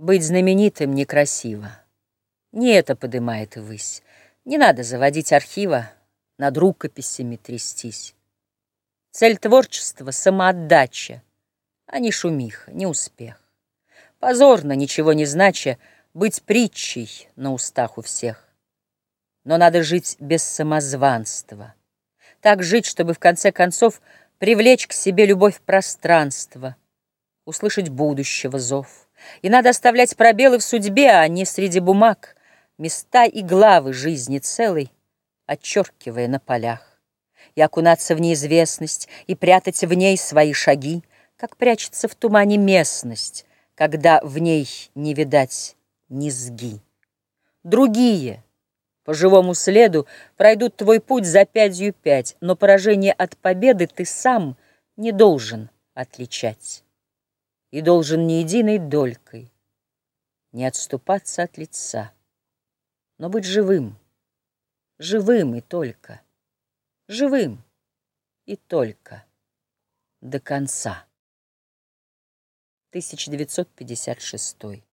Быть знаменитым некрасиво. Не это подымает высь. Не надо заводить архива, Над рукописями трястись. Цель творчества — самоотдача, А не шумиха, не успех. Позорно, ничего не знача, Быть притчей на устах у всех. Но надо жить без самозванства. Так жить, чтобы в конце концов Привлечь к себе любовь пространства, Услышать будущего зов. И надо оставлять пробелы в судьбе, а не среди бумаг, Места и главы жизни целой, Отчеркивая на полях. И окунаться в неизвестность, И прятать в ней свои шаги, Как прячется в тумане местность, Когда в ней не видать низги. Другие по живому следу пройдут твой путь за пятью пять, Но поражение от победы ты сам не должен отличать и должен ни единой долькой Не отступаться от лица, но быть живым, живым и только, живым и только до конца. 1956